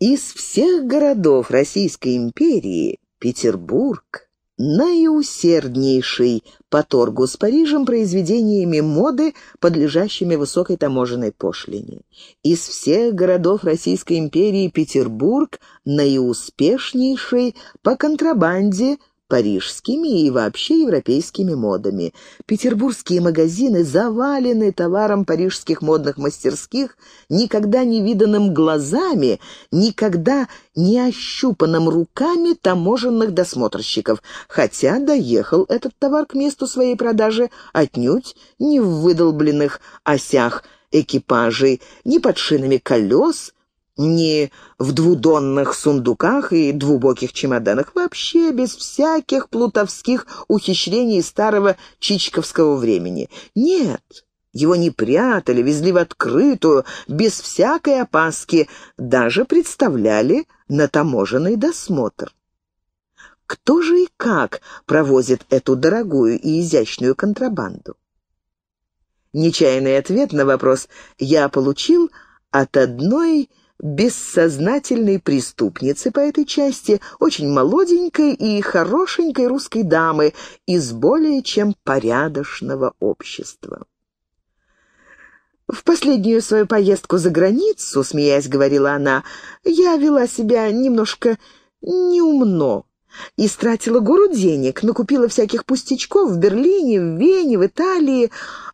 Из всех городов Российской империи Петербург наиусерднейший по торгу с Парижем произведениями моды, подлежащими высокой таможенной пошлине. Из всех городов Российской империи Петербург наиуспешнейший по контрабанде парижскими и вообще европейскими модами. Петербургские магазины завалены товаром парижских модных мастерских, никогда не виданным глазами, никогда не ощупанным руками таможенных досмотрщиков, хотя доехал этот товар к месту своей продажи отнюдь не в выдолбленных осях экипажей, не под шинами колес, не в двудонных сундуках и двубоких чемоданах, вообще без всяких плутовских ухищрений старого чичковского времени. Нет, его не прятали, везли в открытую, без всякой опаски, даже представляли на таможенный досмотр. Кто же и как провозит эту дорогую и изящную контрабанду? Нечаянный ответ на вопрос я получил от одной бессознательной преступницы по этой части, очень молоденькой и хорошенькой русской дамы из более чем порядочного общества. «В последнюю свою поездку за границу, — смеясь говорила она, — я вела себя немножко неумно Истратила гору денег, накупила всяких пустячков в Берлине, в Вене, в Италии,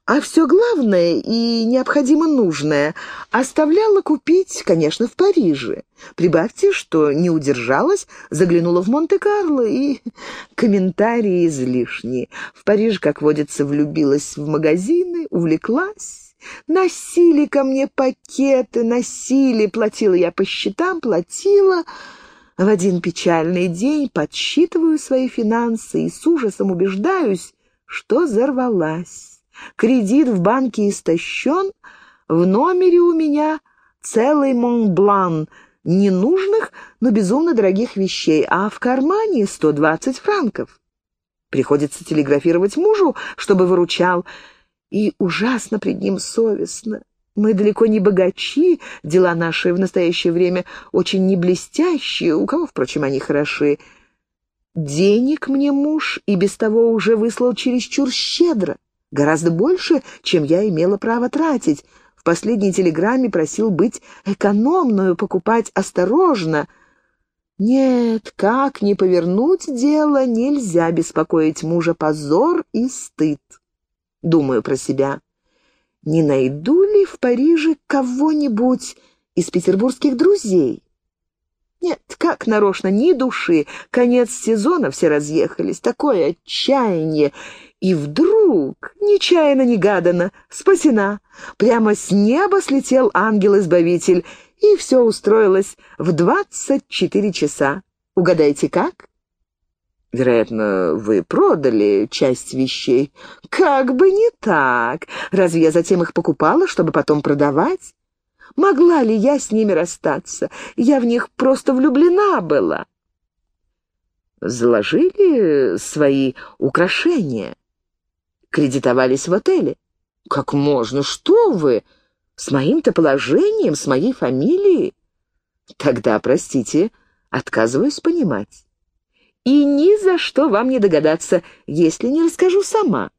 а все главное и необходимо нужное оставляла купить, конечно, в Париже. Прибавьте, что не удержалась, заглянула в Монте-Карло и комментарии излишние. В Париж, как водится, влюбилась в магазины, увлеклась. Носили ко мне пакеты, носили, платила я по счетам, платила... В один печальный день подсчитываю свои финансы и с ужасом убеждаюсь, что взорвалась. Кредит в банке истощен, в номере у меня целый Монблан ненужных, но безумно дорогих вещей, а в кармане 120 франков. Приходится телеграфировать мужу, чтобы выручал, и ужасно пред ним совестно. Мы далеко не богачи, дела наши в настоящее время очень не блестящие, у кого, впрочем, они хороши. Денег мне муж и без того уже выслал чересчур щедро, гораздо больше, чем я имела право тратить. В последней телеграмме просил быть экономную, покупать осторожно. Нет, как не повернуть дело, нельзя беспокоить мужа позор и стыд. Думаю про себя не найду ли в Париже кого-нибудь из петербургских друзей. Нет, как нарочно, ни души. Конец сезона, все разъехались. Такое отчаяние. И вдруг, нечаянно-негаданно, спасена. Прямо с неба слетел ангел-избавитель, и все устроилось в двадцать четыре часа. Угадайте, как? Вероятно, вы продали часть вещей. Как бы не так. Разве я затем их покупала, чтобы потом продавать? Могла ли я с ними расстаться? Я в них просто влюблена была. Заложили свои украшения. Кредитовались в отеле. Как можно? Что вы? С моим-то положением, с моей фамилией? Тогда, простите, отказываюсь понимать. И ни за что вам не догадаться, если не расскажу сама.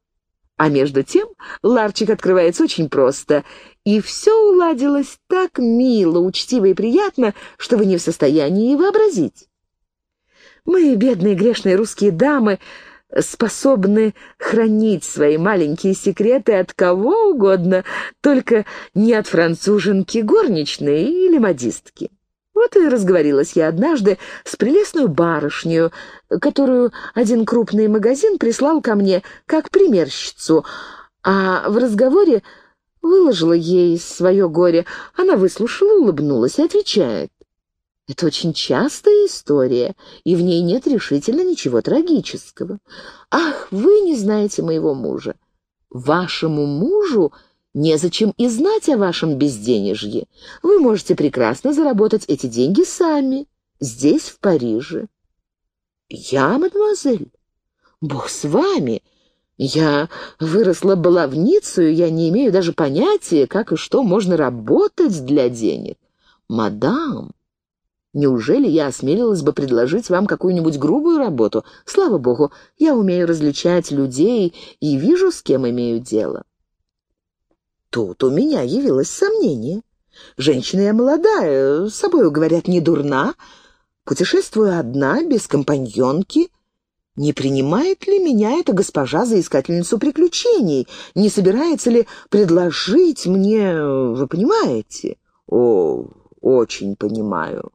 А между тем ларчик открывается очень просто, и все уладилось так мило, учтиво и приятно, что вы не в состоянии и вообразить. Мы, бедные грешные русские дамы, способны хранить свои маленькие секреты от кого угодно, только не от француженки горничной или модистки. Вот и разговорилась я однажды с прелестной барышней, которую один крупный магазин прислал ко мне как примерщицу, а в разговоре выложила ей свое горе. Она выслушала, улыбнулась и отвечает. Это очень частая история, и в ней нет решительно ничего трагического. Ах, вы не знаете моего мужа. Вашему мужу Незачем и знать о вашем безденежье. Вы можете прекрасно заработать эти деньги сами, здесь, в Париже. Я, мадемуазель? Бог с вами. Я выросла баловницей, я не имею даже понятия, как и что можно работать для денег. Мадам, Неужели я осмелилась бы предложить вам какую-нибудь грубую работу? Слава богу, я умею различать людей и вижу, с кем имею дело. Тут у меня явилось сомнение. Женщина я молодая, с собою, говорят, не дурна. Путешествую одна, без компаньонки. Не принимает ли меня эта госпожа за искательницу приключений? Не собирается ли предложить мне, вы понимаете? О, очень понимаю.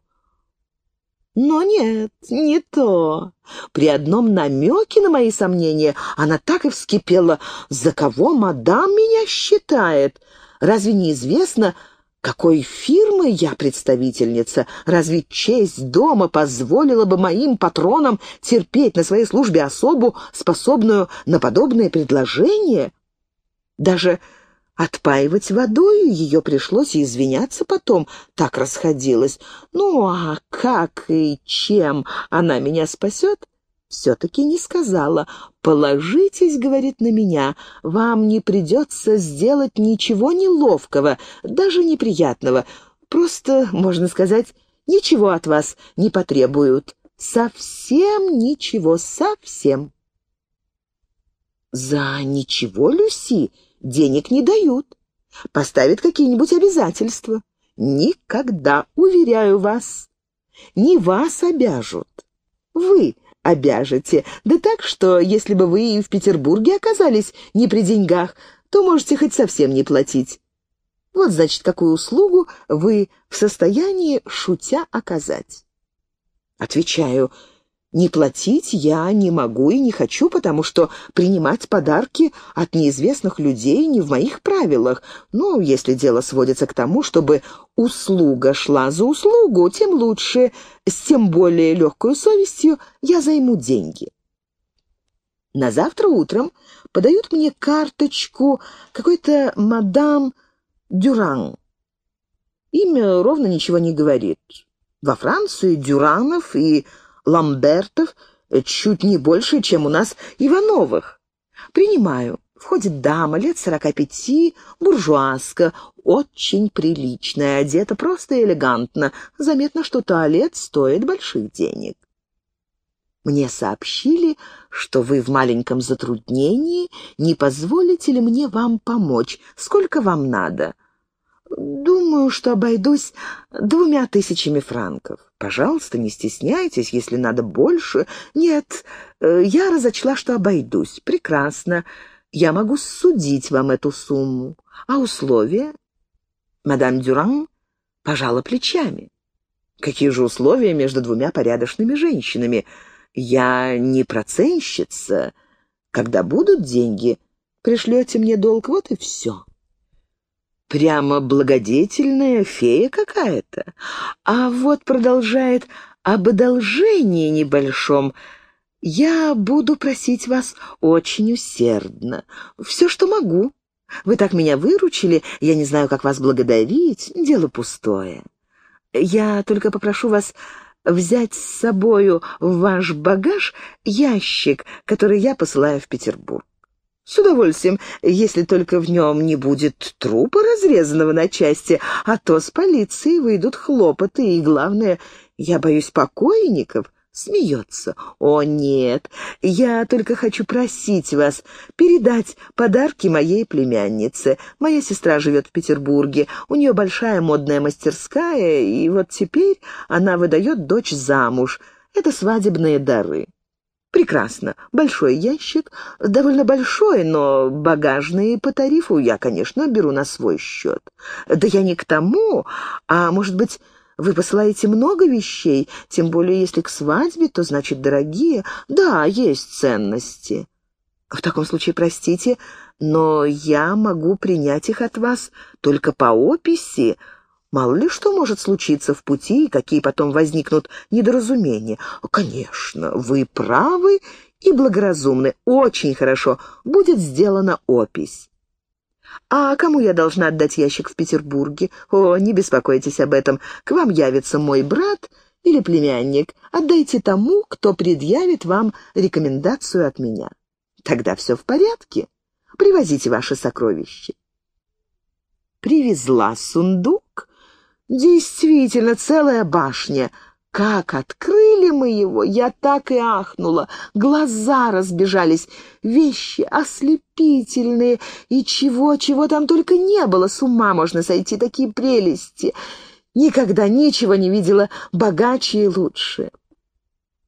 Но нет, не то. При одном намеке на мои сомнения она так и вскипела. «За кого мадам меня считает? Разве неизвестно, какой фирмы я представительница? Разве честь дома позволила бы моим патронам терпеть на своей службе особу, способную на подобные предложения? Даже Отпаивать водою ее пришлось и извиняться потом, так расходилась. Ну а как и чем она меня спасет? Все-таки не сказала. «Положитесь, — говорит, — на меня, вам не придется сделать ничего неловкого, даже неприятного. Просто, можно сказать, ничего от вас не потребуют. Совсем ничего, совсем». «За ничего, Люси?» Денег не дают. Поставят какие-нибудь обязательства. Никогда, уверяю вас, не вас обяжут. Вы обяжете. Да так, что если бы вы и в Петербурге оказались не при деньгах, то можете хоть совсем не платить. Вот, значит, какую услугу вы в состоянии, шутя, оказать. Отвечаю, не платить я не могу и не хочу, потому что принимать подарки от неизвестных людей не в моих правилах. Ну, если дело сводится к тому, чтобы услуга шла за услугу, тем лучше, с тем более легкой совестью я займу деньги. На завтра утром подают мне карточку какой-то мадам Дюран. Имя ровно ничего не говорит. Во Франции Дюранов и Ламбертов чуть не больше, чем у нас Ивановых. Принимаю. Входит дама лет сорока пяти, буржуазка, очень приличная, одета просто элегантно. Заметно, что туалет стоит больших денег. Мне сообщили, что вы в маленьком затруднении, не позволите ли мне вам помочь? Сколько вам надо? Думаю, что обойдусь двумя тысячами франков. Пожалуйста, не стесняйтесь, если надо больше. Нет, э, я разочла, что обойдусь. Прекрасно. Я могу судить вам эту сумму. А условия? Мадам Дюран пожала плечами. Какие же условия между двумя порядочными женщинами? Я не проценщица. Когда будут деньги, пришлете мне долг, вот и все. Прямо благодетельная фея какая-то. А вот продолжает об одолжении небольшом. Я буду просить вас очень усердно. Все, что могу. Вы так меня выручили, я не знаю, как вас благодарить. Дело пустое. Я только попрошу вас взять с собою в ваш багаж ящик, который я посылаю в Петербург. «С удовольствием, если только в нем не будет трупа, разрезанного на части, а то с полицией выйдут хлопоты, и, главное, я боюсь покойников». Смеется. «О, нет, я только хочу просить вас передать подарки моей племяннице. Моя сестра живет в Петербурге, у нее большая модная мастерская, и вот теперь она выдает дочь замуж. Это свадебные дары». Прекрасно. Большой ящик, довольно большой, но багажный по тарифу я, конечно, беру на свой счет. Да я не к тому, а, может быть, вы посылаете много вещей, тем более если к свадьбе, то значит дорогие. Да, есть ценности. В таком случае, простите, но я могу принять их от вас только по описи, Мало ли что может случиться в пути, и какие потом возникнут недоразумения. Конечно, вы правы и благоразумны. Очень хорошо. Будет сделана опись. А кому я должна отдать ящик в Петербурге? О, не беспокойтесь об этом. К вам явится мой брат или племянник. Отдайте тому, кто предъявит вам рекомендацию от меня. Тогда все в порядке. Привозите ваши сокровища. Привезла сундук Действительно, целая башня. как открыли мы его, я так и ахнула. Глаза разбежались, вещи ослепительные, и чего, чего там только не было. С ума можно сойти, такие прелести. Никогда ничего не видела богаче и лучше.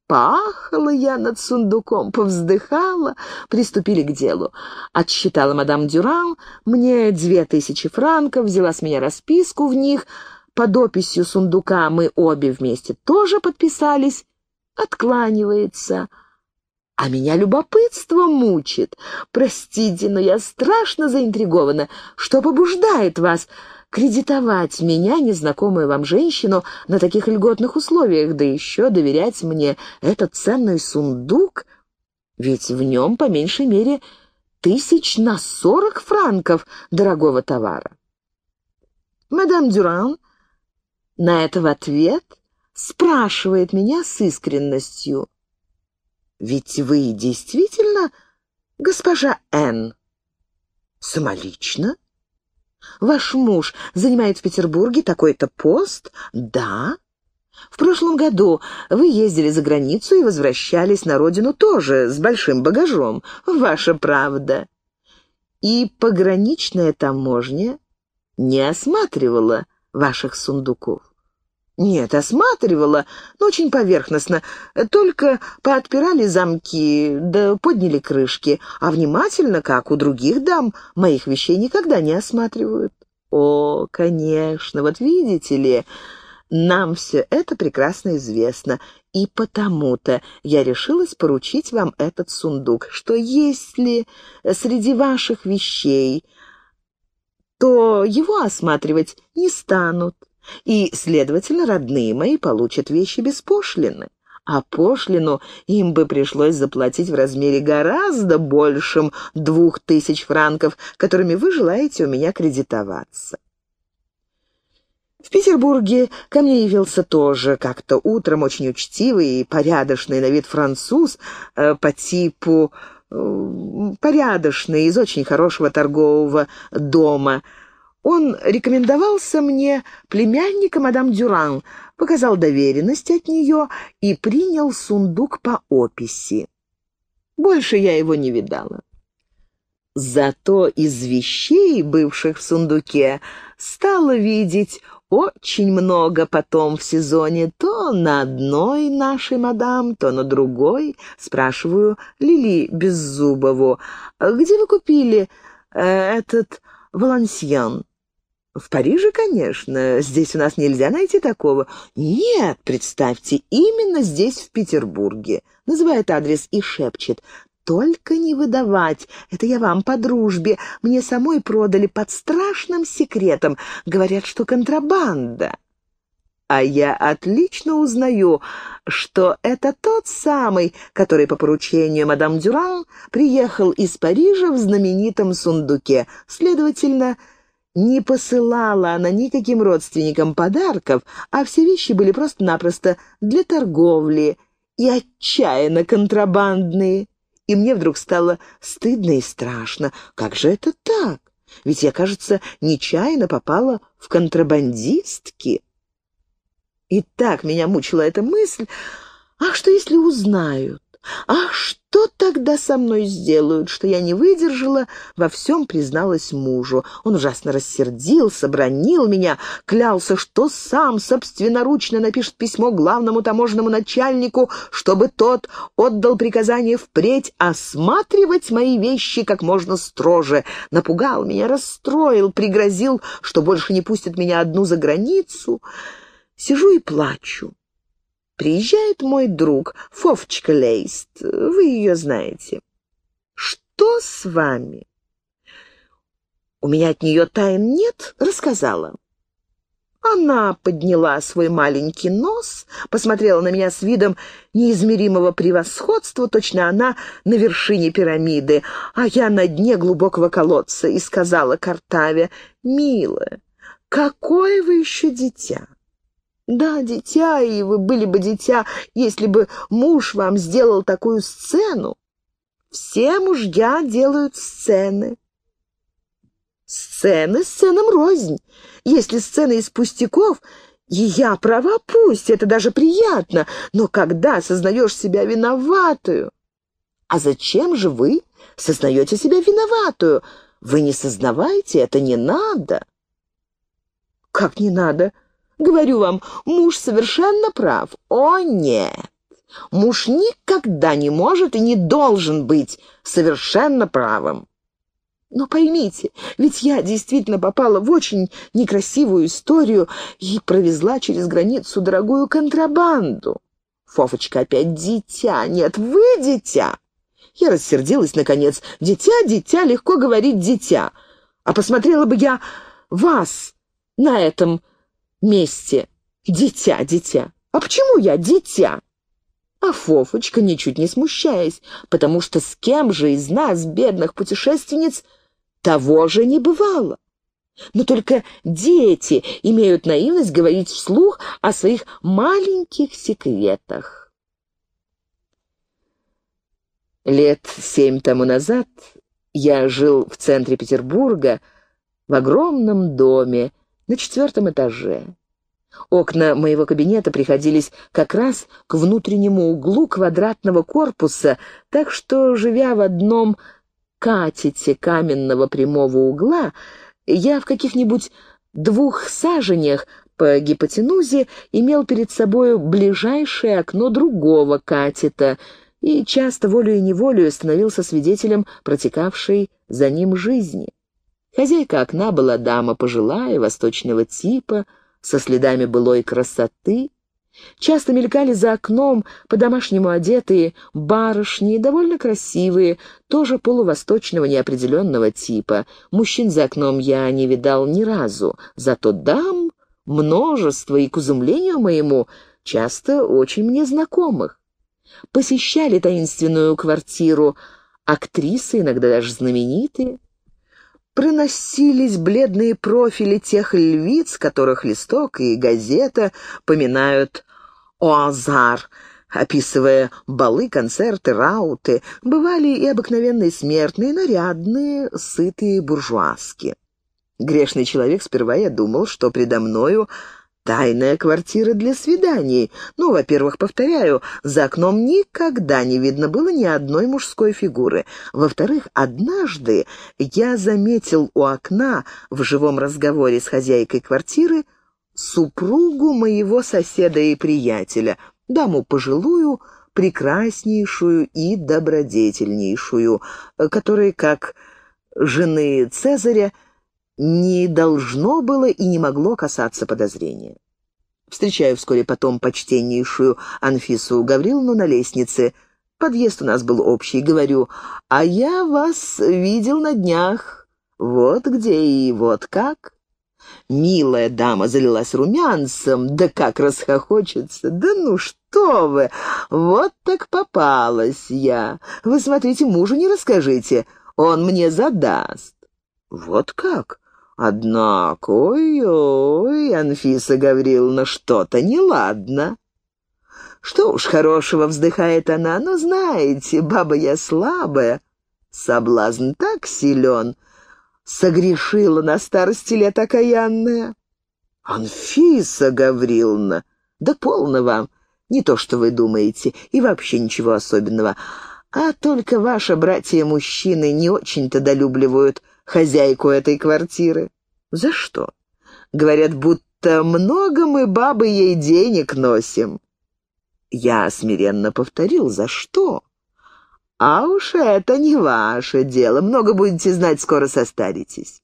Пахала я над сундуком, повздыхала, приступили к делу. Отсчитала мадам Дюран мне две тысячи франков, взяла с меня расписку в них — под описью сундука мы обе вместе тоже подписались, откланивается. А меня любопытство мучит. Простите, но я страшно заинтригована. Что побуждает вас кредитовать меня, незнакомую вам женщину, на таких льготных условиях, да еще доверять мне этот ценный сундук? Ведь в нем, по меньшей мере, тысяч на сорок франков дорогого товара. Мадам Дюран на это в ответ спрашивает меня с искренностью. «Ведь вы действительно госпожа Н?» «Самолично?» «Ваш муж занимает в Петербурге такой-то пост?» «Да». «В прошлом году вы ездили за границу и возвращались на родину тоже с большим багажом. Ваша правда». «И пограничная таможня не осматривала ваших сундуков?» «Нет, осматривала, но очень поверхностно. Только поотпирали замки, да подняли крышки, а внимательно, как у других дам, моих вещей никогда не осматривают». «О, конечно, вот видите ли, нам все это прекрасно известно, и потому-то я решилась поручить вам этот сундук, что если среди ваших вещей, то его осматривать не станут» и, следовательно, родные мои получат вещи без пошлины. А пошлину им бы пришлось заплатить в размере гораздо большим двух тысяч франков, которыми вы желаете у меня кредитоваться. В Петербурге ко мне явился тоже как-то утром очень учтивый и порядочный на вид француз э, по типу порядочный из очень хорошего торгового дома – он рекомендовался мне племянника мадам Дюран, показал доверенность от нее и принял сундук по описи. Больше я его не видала. Зато из вещей, бывших в сундуке, стала видеть очень много потом в сезоне, то на одной нашей мадам, то на другой. Спрашиваю Лили Беззубову, где вы купили э, этот Валансьян? «В Париже, конечно. Здесь у нас нельзя найти такого». «Нет, представьте, именно здесь, в Петербурге». Называет адрес и шепчет. «Только не выдавать. Это я вам по дружбе. Мне самой продали под страшным секретом. Говорят, что контрабанда». А я отлично узнаю, что это тот самый, который по поручению мадам Дюран приехал из Парижа в знаменитом сундуке. Следовательно, не посылала она никаким родственникам подарков, а все вещи были просто-напросто для торговли и отчаянно контрабандные. И мне вдруг стало стыдно и страшно. Как же это так? Ведь я, кажется, нечаянно попала в контрабандистки. И так меня мучила эта мысль. Ах, что если узнают? Ах, что тогда со мной сделают, что я не выдержала, во всем призналась мужу. Он ужасно рассердился, бронил меня, клялся, что сам собственноручно напишет письмо главному таможенному начальнику, чтобы тот отдал приказание впредь осматривать мои вещи как можно строже. Напугал меня, расстроил, пригрозил, что больше не пустит меня одну за границу. Сижу и плачу. Приезжает мой друг, Фовчка Лейст, вы ее знаете. Что с вами? У меня от нее тайн нет, рассказала. Она подняла свой маленький нос, посмотрела на меня с видом неизмеримого превосходства, точно она на вершине пирамиды, а я на дне глубокого колодца, и сказала Картаве, «Милая, какое вы еще дитя! Да, дитя, и вы были бы дитя, если бы муж вам сделал такую сцену. Все мужья делают сцены. Сцены сценам рознь. Если сцены из пустяков, И я права, пусть, это даже приятно, но когда сознаешь себя виноватую? А зачем же вы сознаете себя виноватую? Вы не сознавайте, это не надо. Как не надо? Говорю вам, муж совершенно прав. О, нет. Муж никогда не может и не должен быть совершенно правым. Но поймите, ведь я действительно попала в очень некрасивую историю и провезла через границу дорогую контрабанду. Фофочка опять дитя. Нет, вы дитя. Я рассердилась, наконец. Дитя, дитя, легко говорить дитя. А посмотрела бы я вас на этом месте. Дитя, дитя. А почему я дитя? А Фофочка, ничуть не смущаясь, потому что с кем же из нас, бедных путешественниц, того же не бывало. Но только дети имеют наивность говорить вслух о своих маленьких секретах. Лет семь тому назад я жил в центре Петербурга в огромном доме на четвертом этаже. Окна моего кабинета приходились как раз к внутреннему углу квадратного корпуса, так что, живя в одном катете каменного прямого угла, я в каких-нибудь двух саженях по гипотенузе имел перед собою ближайшее окно другого катета и часто волею-неволею становился свидетелем протекавшей за ним жизни. Хозяйка окна была дама пожилая, восточного типа, со следами былой красоты. Часто мелькали за окном по-домашнему одетые барышни, довольно красивые, тоже полувосточного неопределенного типа. Мужчин за окном я не видал ни разу, зато дам множество и, к изумлению моему, часто очень мне знакомых. Посещали таинственную квартиру актрисы, иногда даже знаменитые проносились бледные профили тех львиц, которых листок и газета поминают «Оазар», описывая балы, концерты, рауты. Бывали и обыкновенные смертные, нарядные, сытые буржуазки. Грешный человек сперва я думал, что предо мною Тайная квартира для свиданий. Ну, во-первых, повторяю, за окном никогда не видно было ни одной мужской фигуры. Во-вторых, однажды я заметил у окна в живом разговоре с хозяйкой квартиры супругу моего соседа и приятеля, даму пожилую, прекраснейшую и добродетельнейшую, которая, как жены Цезаря, не должно было и не могло касаться подозрения. Встречаю вскоре потом почтеннейшую Анфису Гавриловну на лестнице. Подъезд у нас был общий. Говорю, а я вас видел на днях. Вот где и вот как. Милая дама залилась румянцем, да как расхохочется. Да ну что вы, вот так попалась я. Вы смотрите, мужу не расскажите, он мне задаст. Вот как? Однако, ой-ой, Анфиса Гавриловна, что-то неладно. Что уж хорошего, вздыхает она, но знаете, баба я слабая, соблазн так силен, согрешила на старости лет окаянная. Анфиса Гавриловна, да полно вам, не то, что вы думаете, и вообще ничего особенного, а только ваши братья-мужчины не очень-то долюбливают хозяйку этой квартиры. За что? Говорят, будто много мы, бабы, ей денег носим. Я смиренно повторил, за что? А уж это не ваше дело, много будете знать, скоро состаритесь.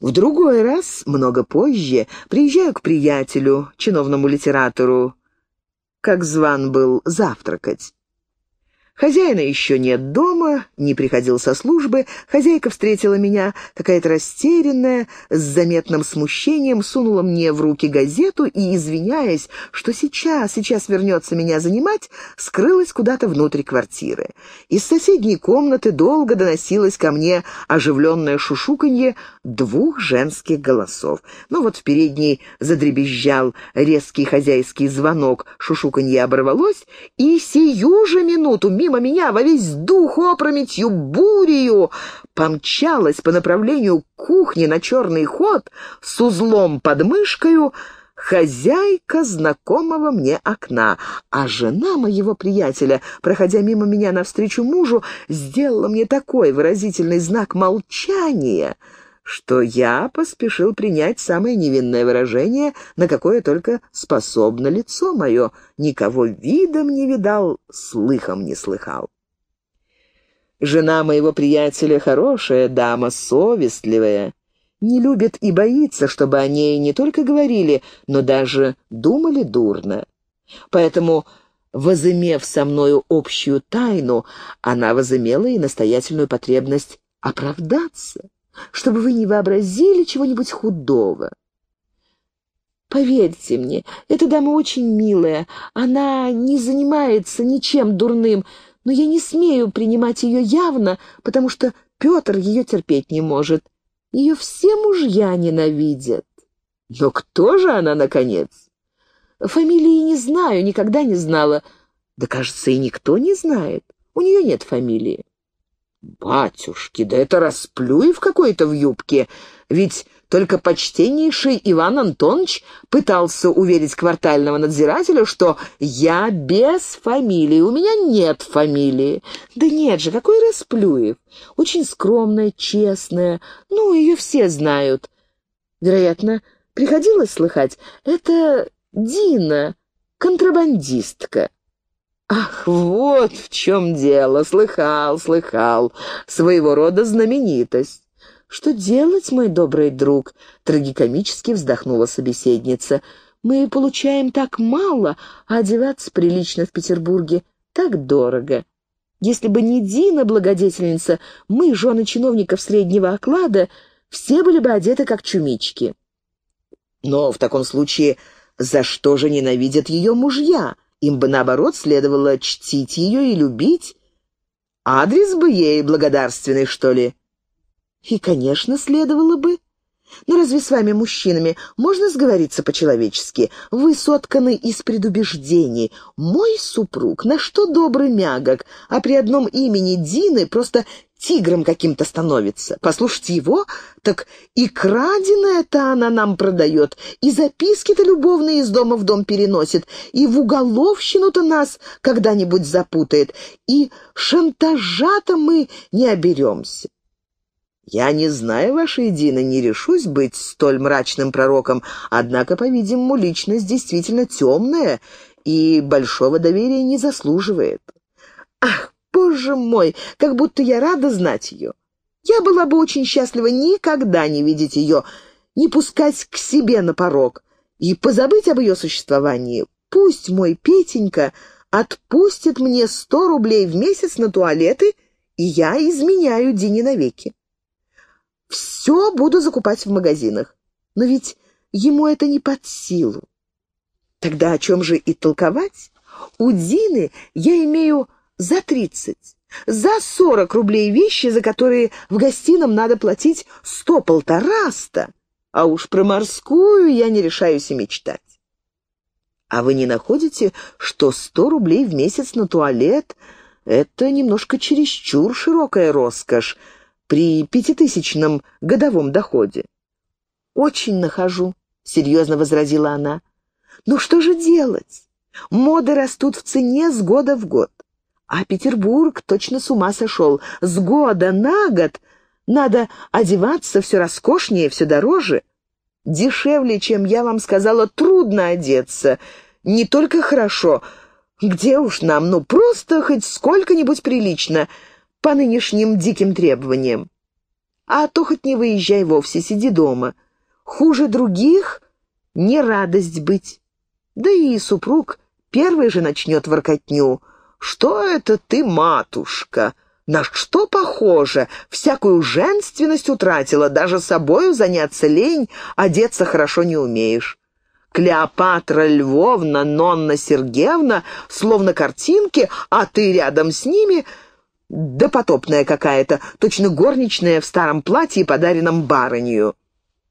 В другой раз, много позже, приезжаю к приятелю, чиновному литератору, как зван был, завтракать. Хозяина еще нет дома, не приходил со службы. Хозяйка встретила меня, какая-то растерянная, с заметным смущением, сунула мне в руки газету и, извиняясь, что сейчас, сейчас вернется меня занимать, скрылась куда-то внутрь квартиры. Из соседней комнаты долго доносилось ко мне оживленное шушуканье двух женских голосов. Но вот в передней задребезжал резкий хозяйский звонок, шушуканье оборвалось, и сию же минуту мимо мимо меня во весь дух опрометью, бурею, помчалась по направлению к кухне на черный ход с узлом под мышкою хозяйка знакомого мне окна, а жена моего приятеля, проходя мимо меня навстречу мужу, сделала мне такой выразительный знак молчания, что я поспешил принять самое невинное выражение, на какое только способно лицо мое. Никого видом не видал, слыхом не слыхал. Жена моего приятеля хорошая дама, совестливая не любит и боится, чтобы о ней не только говорили, но даже думали дурно. Поэтому, возымев со мною общую тайну, она возымела и настоятельную потребность оправдаться, чтобы вы не вообразили чего-нибудь худого. Поверьте мне, эта дама очень милая, она не занимается ничем дурным, но я не смею принимать ее явно, потому что Петр ее терпеть не может. Ее все мужья ненавидят. Но кто же она, наконец? Фамилии не знаю, никогда не знала. Да, кажется, и никто не знает. У нее нет фамилии. Батюшки, да это расплюев какой-то в юбке. Ведь только почтеннейший Иван Антонович пытался уверить квартального надзирателя, что я без фамилии, у меня нет фамилии. Да нет же, какой Расплюев. Очень скромная, честная, ну, ее все знают. Вероятно, приходилось слыхать, это Дина, контрабандистка. Ах, вот в чем дело, слыхал, слыхал, своего рода знаменитость. «Что делать, мой добрый друг?» — трагикомически вздохнула собеседница. «Мы получаем так мало, а одеваться прилично в Петербурге так дорого. Если бы не Дина, благодетельница, мы, жены чиновников среднего оклада, все были бы одеты как чумички». «Но в таком случае за что же ненавидят ее мужья? Им бы, наоборот, следовало чтить ее и любить. Адрес бы ей благодарственный, что ли?» И, конечно, следовало бы. Но разве с вами, мужчинами, можно сговориться по-человечески? Вы сотканы из предубеждений. Мой супруг, на что добрый мягок, а при одном имени Дины просто тигром каким-то становится. Послушайте его, так и краденое-то она нам продает, и записки-то любовные из дома в дом переносит, и в уголовщину-то нас когда-нибудь запутает, и шантажа-то мы не оберемся. Я не знаю вашей Дины, не решусь быть столь мрачным пророком, однако, по-видимому, личность действительно темная и большого доверия не заслуживает. Ах, боже мой, как будто я рада знать ее. Я была бы очень счастлива никогда не видеть ее, не пускать к себе на порог и позабыть об ее существовании. Пусть мой Петенька отпустит мне сто рублей в месяц на туалеты, и я изменяю Дине навеки. Все буду закупать в магазинах. Но ведь ему это не под силу. Тогда о чем же и толковать? У Дины я имею за тридцать. За сорок рублей вещи, за которые в гостином надо платить сто-полтораста. А уж про морскую я не решаюсь и мечтать. А вы не находите, что сто рублей в месяц на туалет — это немножко чересчур широкая роскошь, при пятитысячном годовом доходе. «Очень нахожу», — серьезно возразила она. «Ну что же делать? Моды растут в цене с года в год. А Петербург точно с ума сошел. С года на год надо одеваться все роскошнее, все дороже. Дешевле, чем я вам сказала, трудно одеться. Не только хорошо. Где уж нам, ну просто хоть сколько-нибудь прилично по нынешним диким требованиям. А то хоть не выезжай вовсе, сиди дома. Хуже других не радость быть. Да и супруг первый же начнет воркотню. «Что это ты, матушка? На что похоже? Всякую женственность утратила, даже собою заняться лень, одеться хорошо не умеешь». Клеопатра Львовна, Нонна Сергеевна, словно картинки, а ты рядом с ними — да потопная какая-то, точно горничная в старом платье, подаренном барынью.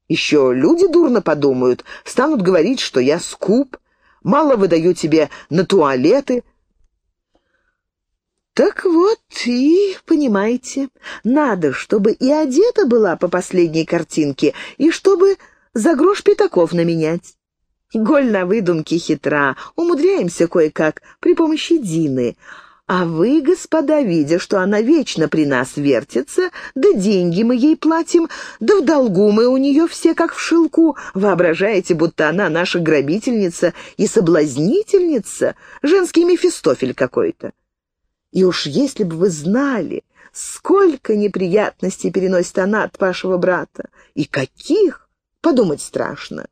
Еще люди дурно подумают, станут говорить, что я скуп, мало выдаю тебе на туалеты. Так вот и, понимаете, надо, чтобы и одета была по последней картинке, и чтобы за грош пятаков наменять. Голь на выдумке хитра, умудряемся кое-как при помощи Дины. А вы, господа, видя, что она вечно при нас вертится, да деньги мы ей платим, да в долгу мы у нее все как в шелку, воображаете, будто она наша грабительница и соблазнительница, женский Мефистофель какой-то. И уж если бы вы знали, сколько неприятностей переносит она от вашего брата, и каких, подумать страшно.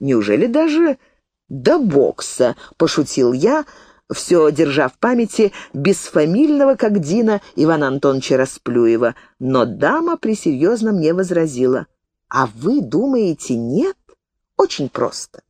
Неужели даже до бокса, пошутил я, — все держа в памяти бесфамильного, как Дина, Ивана Антоновича Расплюева. Но дама присерьезно мне возразила. «А вы думаете, нет? Очень просто.